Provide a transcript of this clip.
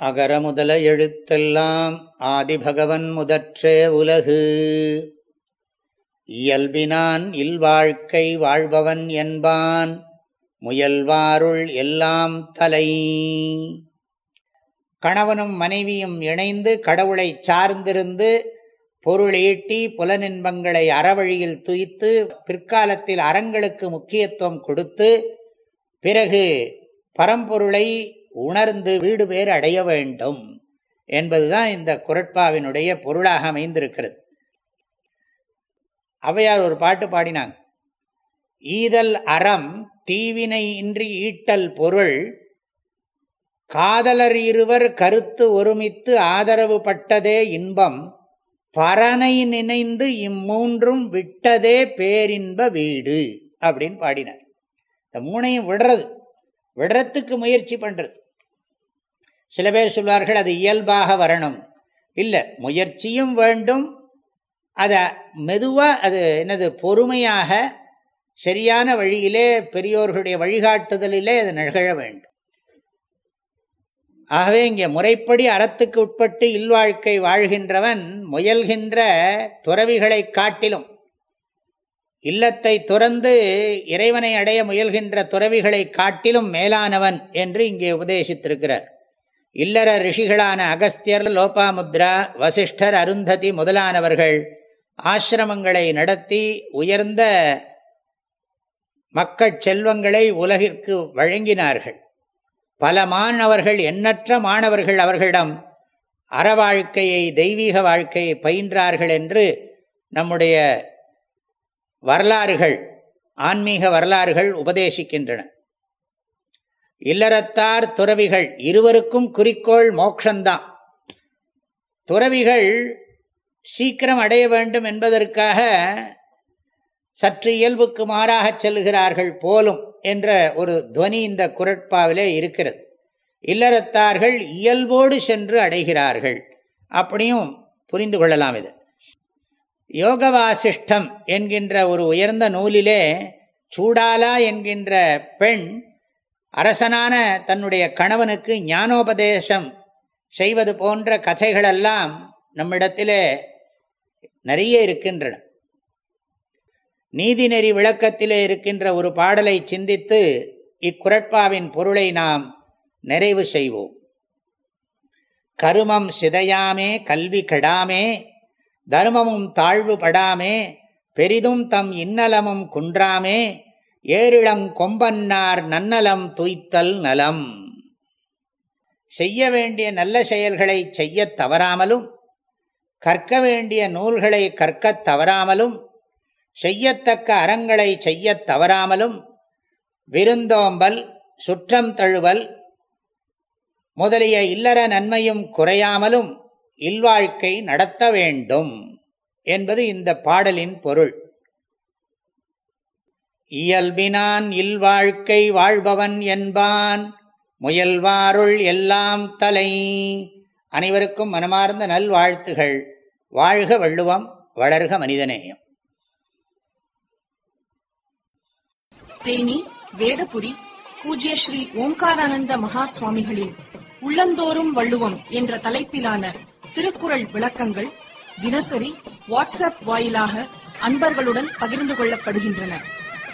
அகர முதல எழுத்தெல்லாம் ஆதிபகவன் முதற்றே உலகு. இயல்பினான் இல்வாழ்க்கை வாழ்பவன் என்பான் முயல்வாருள் எல்லாம் தலை. கணவனும் மனைவியும் இணைந்து கடவுளை சார்ந்திருந்து பொருள் ஈட்டி புலனின்பங்களை அறவழியில் துய்த்து பிற்காலத்தில் அறங்களுக்கு முக்கியத்துவம் கொடுத்து பிறகு பரம்பொருளை உணர்ந்து வீடு பேர் அடைய வேண்டும் என்பதுதான் இந்த குரட்பாவினுடைய பொருளாக அமைந்திருக்கிறது. அவையார் ஒரு பாட்டு பாடினாங்க. ஈதல் அறம் தீவினை இன்றி ஈட்டல் பொருள் காதலர் இருவர் கருத்து ஒருமித்து ஆதரவு பட்டதே இன்பம் பரனை நினைந்து இம்மூன்றும் விட்டதே பேரின்ப வீடு அப்படின்னு பாடினார். இந்த மூணையும் விடுறது விடுறத்துக்கு முயற்சி பண்ணுறது சில பேர் சொல்வார்கள் அது இயல்பாக வரணும். இல்லை முயற்சியும் வேண்டும். அதை மெதுவாக அது என்னது பொறுமையாக சரியான வழியிலே பெரியோர்களுடைய வழிகாட்டுதலிலே அது நிகழ வேண்டும். ஆகவே இங்கே முறைப்படி அறத்துக்கு உட்பட்டு இல்வாழ்க்கை வாழ்கின்றவன் முயல்கின்ற துறவிகளை காட்டிலும் இல்லத்தை துறந்து இறைவனை அடைய முயல்கின்ற துறவிகளை காட்டிலும் மேலானவன் என்று இங்கே உபதேசித்திருக்கிறார். இல்லற ரிஷிகளான அகஸ்தியர் லோபாமுத்ரா வசிஷ்டர் அருந்ததி முதலானவர்கள் ஆசிரமங்களை நடத்தி உயர்ந்த மக்கள் செல்வங்களை உலகிற்கு வழங்கினார்கள். பல மாணவர்கள் எண்ணற்ற மாணவர்கள் அவர்களிடம் அற வாழ்க்கையை தெய்வீக வாழ்க்கையை பயின்றார்கள் என்று நம்முடைய வரலாறுகள் ஆன்மீக வரலாறுகள் உபதேசிக்கின்றன. இல்லறத்தார் துறவிகள் இருவருக்கும் குறிக்கோள் மோக்ஷந்தான். துறவிகள் சீக்கிரம் அடைய வேண்டும் என்பதற்காக சற்று இயல்புக்கு மாறாக செல்கிறார்கள் போலும் என்ற ஒரு துவனி இந்த குரட்பாவிலே இருக்கிறது. இல்லறத்தார்கள் இயல்போடு சென்று அடைகிறார்கள் அப்படியும் புரிந்து கொள்ளலாம் இது. யோகவாசிஷ்டம் என்கின்ற ஒரு உயர்ந்த நூலிலே சூடாலா என்கின்ற பெண் அரசனான தன்னுடைய கணவனுக்கு ஞானோபதேசம் செய்வது போன்ற கதைகளெல்லாம் நம்மிடத்திலே நிறைய இருக்கின்றன. நீதிநெறி விளக்கத்திலே இருக்கின்ற ஒரு பாடலை சிந்தித்து இக்குரட்பாவின் பொருளை நாம் நிறைவு செய்வோம். கருமம் சிதையாமே கல்வி கெடாமே தர்மமும் தாழ்வு படாமே பெரிதும் தம் இன்னலமும் குன்றாமே ஏரிளங் கொம்பன்னார் நன்னலம் துய்த்தல் நலம். செய்ய வேண்டிய நல்ல செயல்களை செய்ய தவறாமலும் கற்க வேண்டிய நூல்களை கற்கத் தவறாமலும் செய்யத்தக்க அறங்களை செய்யத் தவறாமலும் விருந்தோம்பல் சுற்றம் தழுவல் முதலிய இல்லற நன்மையும் குறையாமலும் இல்வாழ்க்கை நடத்த வேண்டும் என்பது இந்த பாடலின் பொருள். இயல்பினான் இல்வாழ்க்கை வாழ்பவன் என்பான். முயல்வாருள் எல்லாம் தலை. அனைவருக்கும் மனமார்ந்த நல்வாழ்த்துகள். வாழ்க வள்ளுவம் வளர்க மனிதநேயம். தேனி வேதபுடி பூஜ்ய ஸ்ரீ ஓம்காரானந்த மகா சுவாமிகளின் உள்ளந்தோறும் வள்ளுவம் என்ற தலைப்பிலான திருக்குறள் விளக்கங்கள் தினசரி வாட்ஸ்அப் வாயிலாக அன்பர்களுடன் பகிர்ந்து கொள்ளப்படுகின்றன.